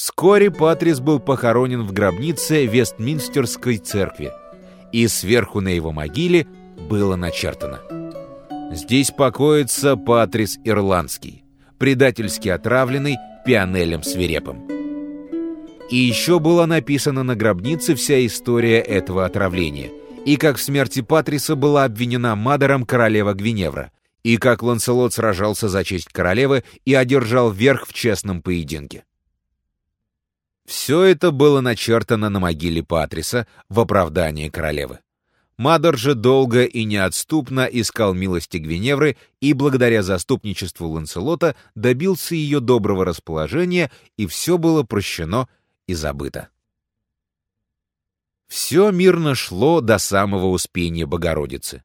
Вскоре Патрис был похоронен в гробнице Вестминстерской церкви, и сверху на его могиле было начертано «Здесь покоится Патрис Ирландский, предательски отравленный пионелем свирепым». И еще была написана на гробнице вся история этого отравления, и как в смерти Патриса была обвинена Мадером королева Гвиневра, и как Ланселот сражался за честь королевы и одержал верх в честном поединке. Все это было начертано на могиле Патриса в оправдании королевы. Мадор же долго и неотступно искал милости Гвиневры и благодаря заступничеству Ланселота добился ее доброго расположения, и все было прощено и забыто. Все мирно шло до самого Успения Богородицы.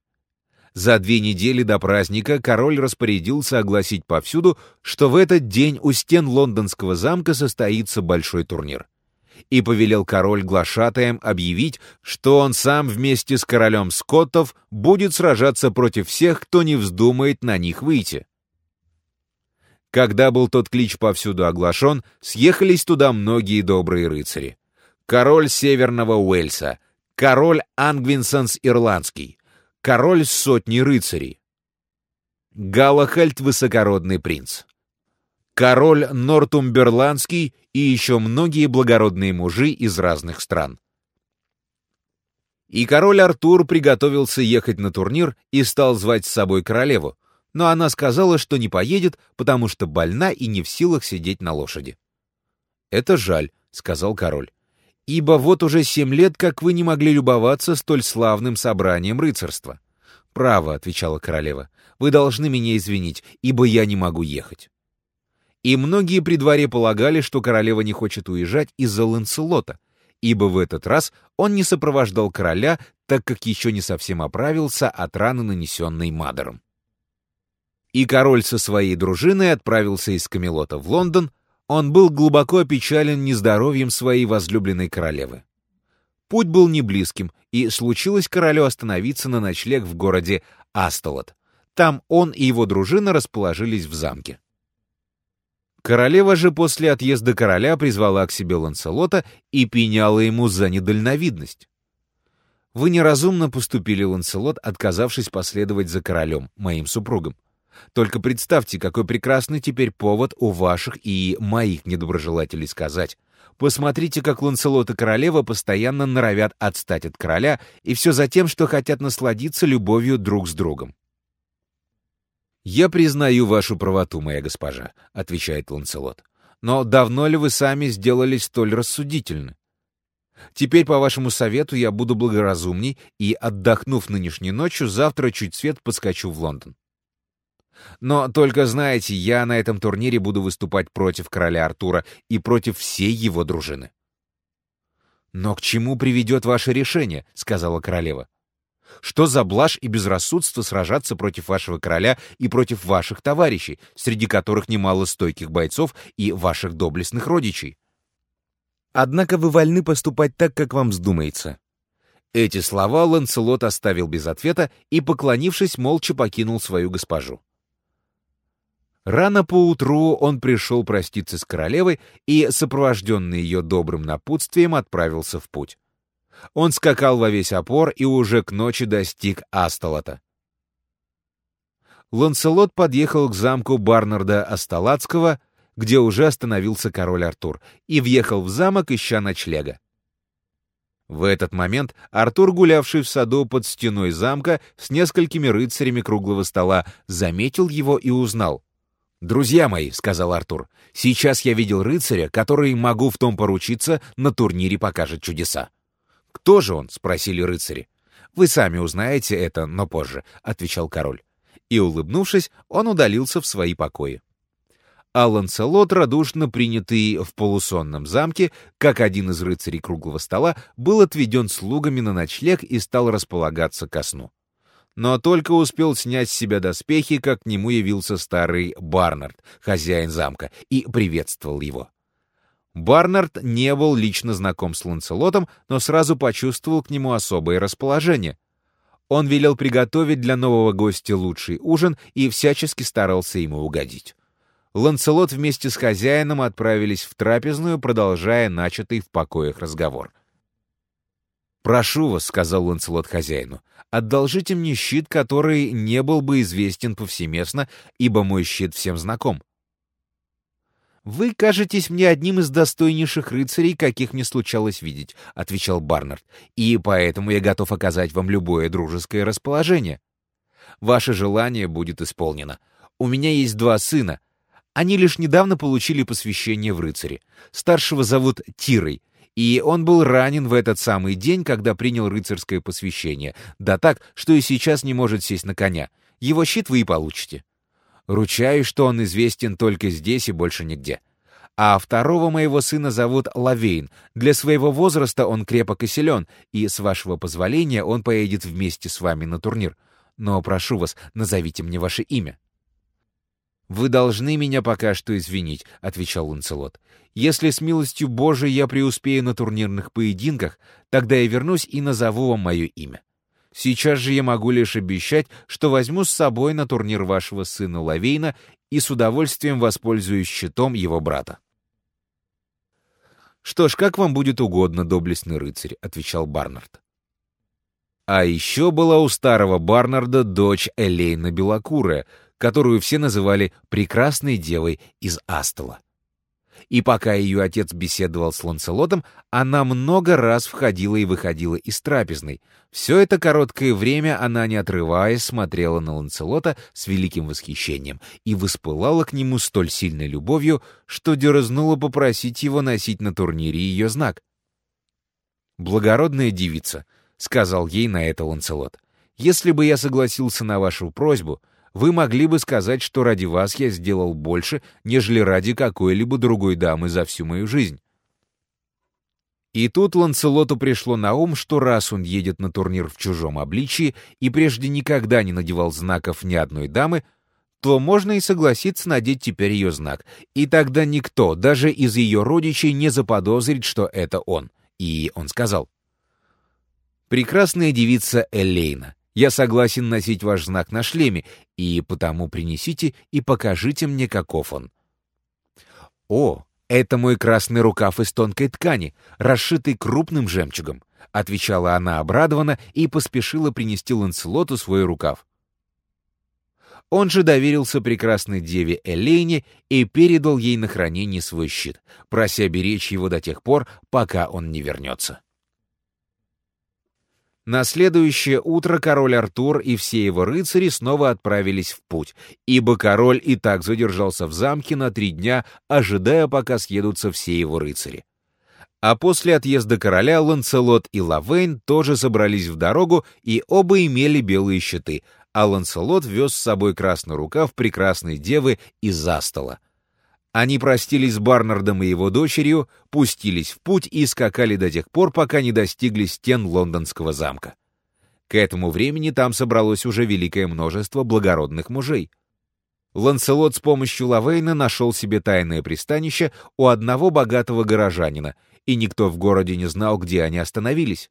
За две недели до праздника король распорядился огласить повсюду, что в этот день у стен лондонского замка состоится большой турнир. И повелел король глашатаем объявить, что он сам вместе с королем Скоттов будет сражаться против всех, кто не вздумает на них выйти. Когда был тот клич повсюду оглашен, съехались туда многие добрые рыцари. Король Северного Уэльса, король Ангвинсонс Ирландский, король сотни рыцарей, Галахальд Высокородный принц, король Нортумберландский и еще многие благородные мужи из разных стран. И король Артур приготовился ехать на турнир и стал звать с собой королеву, но она сказала, что не поедет, потому что больна и не в силах сидеть на лошади. «Это жаль», — сказал король ибо вот уже семь лет, как вы не могли любоваться столь славным собранием рыцарства. «Право», — отвечала королева, — «вы должны меня извинить, ибо я не могу ехать». И многие при дворе полагали, что королева не хочет уезжать из-за Ланселота, ибо в этот раз он не сопровождал короля, так как еще не совсем оправился от раны, нанесенной Мадером. И король со своей дружиной отправился из Камелота в Лондон, он был глубоко опечален нездоровьем своей возлюбленной королевы. Путь был не близким, и случилось королю остановиться на ночлег в городе Астолот. Там он и его дружина расположились в замке. Королева же после отъезда короля призвала к себе Ланселота и пеняла ему за недальновидность. «Вы неразумно поступили, Ланселот, отказавшись последовать за королем, моим супругом. Только представьте, какой прекрасный теперь повод у ваших и моих недоброжелателей сказать. Посмотрите, как Ланселот и королева постоянно норовят отстать от короля, и все за тем, что хотят насладиться любовью друг с другом. «Я признаю вашу правоту, моя госпожа», — отвечает Ланселот. «Но давно ли вы сами сделались столь рассудительны? Теперь, по вашему совету, я буду благоразумней и, отдохнув нынешней ночью, завтра чуть свет подскочу в Лондон. Но только знаете, я на этом турнире буду выступать против короля Артура и против всей его дружины. «Но к чему приведет ваше решение?» — сказала королева. «Что за блажь и безрассудство сражаться против вашего короля и против ваших товарищей, среди которых немало стойких бойцов и ваших доблестных родичей? Однако вы вольны поступать так, как вам вздумается». Эти слова Ланселот оставил без ответа и, поклонившись, молча покинул свою госпожу. Рано поутру он пришел проститься с королевой и, сопровожденный ее добрым напутствием, отправился в путь. Он скакал во весь опор и уже к ночи достиг Астолота. Ланселот подъехал к замку Барнарда Асталатского, где уже остановился король Артур, и въехал в замок, ища ночлега. В этот момент Артур, гулявший в саду под стеной замка с несколькими рыцарями круглого стола, заметил его и узнал. «Друзья мои», — сказал Артур, — «сейчас я видел рыцаря, который, могу в том поручиться, на турнире покажет чудеса». «Кто же он?» — спросили рыцари. «Вы сами узнаете это, но позже», — отвечал король. И, улыбнувшись, он удалился в свои покои. А Ланселот, радушно принятый в полусонном замке, как один из рыцарей круглого стола, был отведен слугами на ночлег и стал располагаться ко сну но только успел снять с себя доспехи, как к нему явился старый Барнард, хозяин замка, и приветствовал его. Барнард не был лично знаком с Ланцелотом, но сразу почувствовал к нему особое расположение. Он велел приготовить для нового гостя лучший ужин и всячески старался ему угодить. Ланцелот вместе с хозяином отправились в трапезную, продолжая начатый в покоях разговор. «Прошу вас», — сказал Ланцелот хозяину, — «одолжите мне щит, который не был бы известен повсеместно, ибо мой щит всем знаком». «Вы кажетесь мне одним из достойнейших рыцарей, каких мне случалось видеть», — отвечал Барнард, «и поэтому я готов оказать вам любое дружеское расположение. Ваше желание будет исполнено. У меня есть два сына. Они лишь недавно получили посвящение в рыцаре. Старшего зовут Тирой, и он был ранен в этот самый день, когда принял рыцарское посвящение, да так, что и сейчас не может сесть на коня. Его щит вы и получите. Ручаюсь, что он известен только здесь и больше нигде. А второго моего сына зовут Лавейн. Для своего возраста он крепок и силен, и, с вашего позволения, он поедет вместе с вами на турнир. Но прошу вас, назовите мне ваше имя. «Вы должны меня пока что извинить», — отвечал Ланцелот. «Если с милостью Божией я преуспею на турнирных поединках, тогда я вернусь и назову вам мое имя. Сейчас же я могу лишь обещать, что возьму с собой на турнир вашего сына Лавейна и с удовольствием воспользуюсь щитом его брата». «Что ж, как вам будет угодно, доблестный рыцарь», — отвечал Барнард. А еще была у старого Барнарда дочь Элейна Белокурая — которую все называли «прекрасной девой из Астола». И пока ее отец беседовал с Ланселотом, она много раз входила и выходила из трапезной. Все это короткое время она, не отрываясь, смотрела на Ланселота с великим восхищением и воспылала к нему столь сильной любовью, что дерзнула попросить его носить на турнире ее знак. «Благородная девица», — сказал ей на это Ланселот, — «если бы я согласился на вашу просьбу, — вы могли бы сказать, что ради вас я сделал больше, нежели ради какой-либо другой дамы за всю мою жизнь. И тут Ланселоту пришло на ум, что раз он едет на турнир в чужом обличии и прежде никогда не надевал знаков ни одной дамы, то можно и согласиться надеть теперь ее знак, и тогда никто, даже из ее родичей, не заподозрит, что это он. И он сказал, «Прекрасная девица Элейна, я согласен носить ваш знак на шлеме, и потому принесите и покажите мне, каков он. О, это мой красный рукав из тонкой ткани, расшитый крупным жемчугом, отвечала она обрадованно и поспешила принести Ланселоту свой рукав. Он же доверился прекрасной деве Элейне и передал ей на хранение свой щит, прося беречь его до тех пор, пока он не вернется. На следующее утро король Артур и все его рыцари снова отправились в путь, ибо король и так задержался в замке на три дня, ожидая, пока съедутся все его рыцари. А после отъезда короля Ланцелот и Лавейн тоже собрались в дорогу, и оба имели белые щиты, а Ланцелот вез с собой красный рукав прекрасной девы из застола. Они простились с Барнардом и его дочерью, пустились в путь и скакали до тех пор, пока не достигли стен лондонского замка. К этому времени там собралось уже великое множество благородных мужей. Ланселот с помощью Лавейна нашел себе тайное пристанище у одного богатого горожанина, и никто в городе не знал, где они остановились.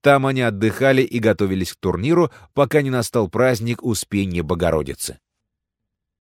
Там они отдыхали и готовились к турниру, пока не настал праздник Успения Богородицы.